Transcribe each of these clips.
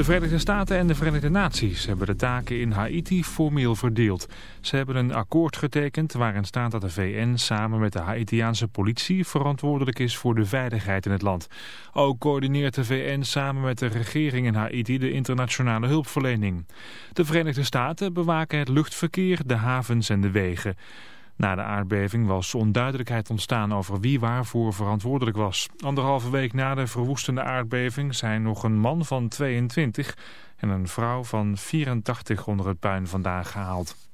De Verenigde Staten en de Verenigde Naties hebben de taken in Haiti formeel verdeeld. Ze hebben een akkoord getekend waarin staat dat de VN samen met de Haitiaanse politie verantwoordelijk is voor de veiligheid in het land. Ook coördineert de VN samen met de regering in Haiti de internationale hulpverlening. De Verenigde Staten bewaken het luchtverkeer, de havens en de wegen. Na de aardbeving was onduidelijkheid ontstaan over wie waarvoor verantwoordelijk was. Anderhalve week na de verwoestende aardbeving zijn nog een man van 22 en een vrouw van 84 onder het puin vandaan gehaald.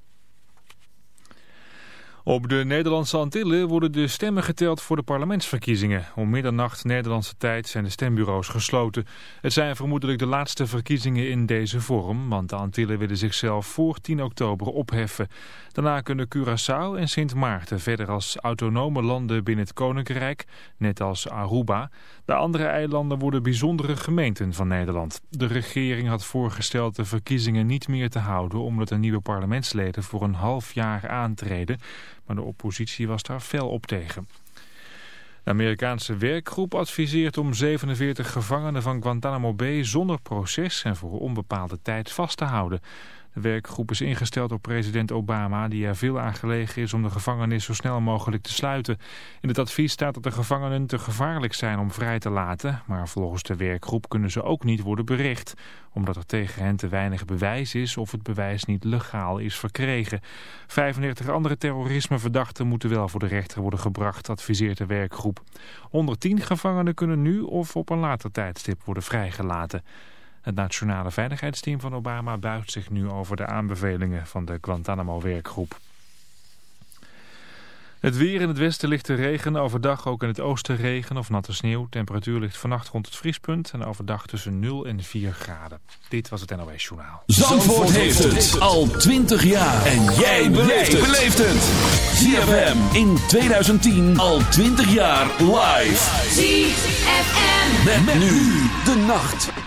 Op de Nederlandse Antillen worden de stemmen geteld voor de parlementsverkiezingen. Om middernacht Nederlandse tijd zijn de stembureaus gesloten. Het zijn vermoedelijk de laatste verkiezingen in deze vorm, want de Antillen willen zichzelf voor 10 oktober opheffen. Daarna kunnen Curaçao en Sint Maarten verder als autonome landen binnen het Koninkrijk, net als Aruba. De andere eilanden worden bijzondere gemeenten van Nederland. De regering had voorgesteld de verkiezingen niet meer te houden omdat de nieuwe parlementsleden voor een half jaar aantreden maar de oppositie was daar fel op tegen. De Amerikaanse werkgroep adviseert om 47 gevangenen van Guantanamo Bay zonder proces en voor onbepaalde tijd vast te houden. De werkgroep is ingesteld door president Obama, die er veel aan gelegen is om de gevangenis zo snel mogelijk te sluiten. In het advies staat dat de gevangenen te gevaarlijk zijn om vrij te laten, maar volgens de werkgroep kunnen ze ook niet worden berecht, omdat er tegen hen te weinig bewijs is of het bewijs niet legaal is verkregen. 35 andere terrorismeverdachten moeten wel voor de rechter worden gebracht, adviseert de werkgroep. 110 gevangenen kunnen nu of op een later tijdstip worden vrijgelaten. Het nationale veiligheidsteam van Obama buigt zich nu over de aanbevelingen van de Guantanamo-werkgroep. Het weer in het westen ligt de regen, overdag ook in het oosten regen of natte sneeuw. Temperatuur ligt vannacht rond het vriespunt en overdag tussen 0 en 4 graden. Dit was het NOS Journaal. Zandvoort, heeft het al 20 jaar. En jij beleeft het. ZFM in 2010 al 20 jaar live. ZFM. Met, met nu de nacht.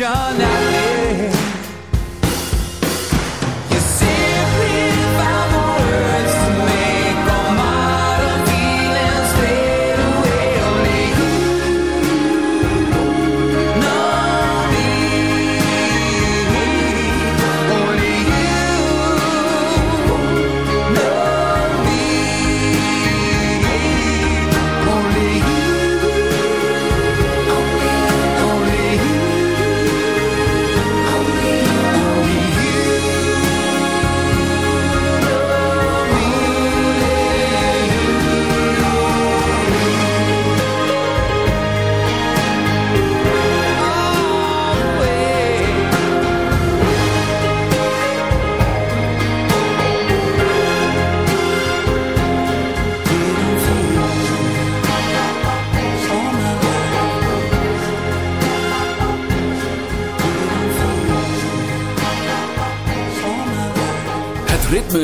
John.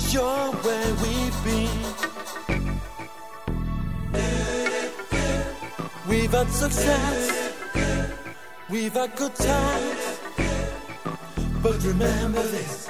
sure where we've been. We've had success, we've had good times, but remember this.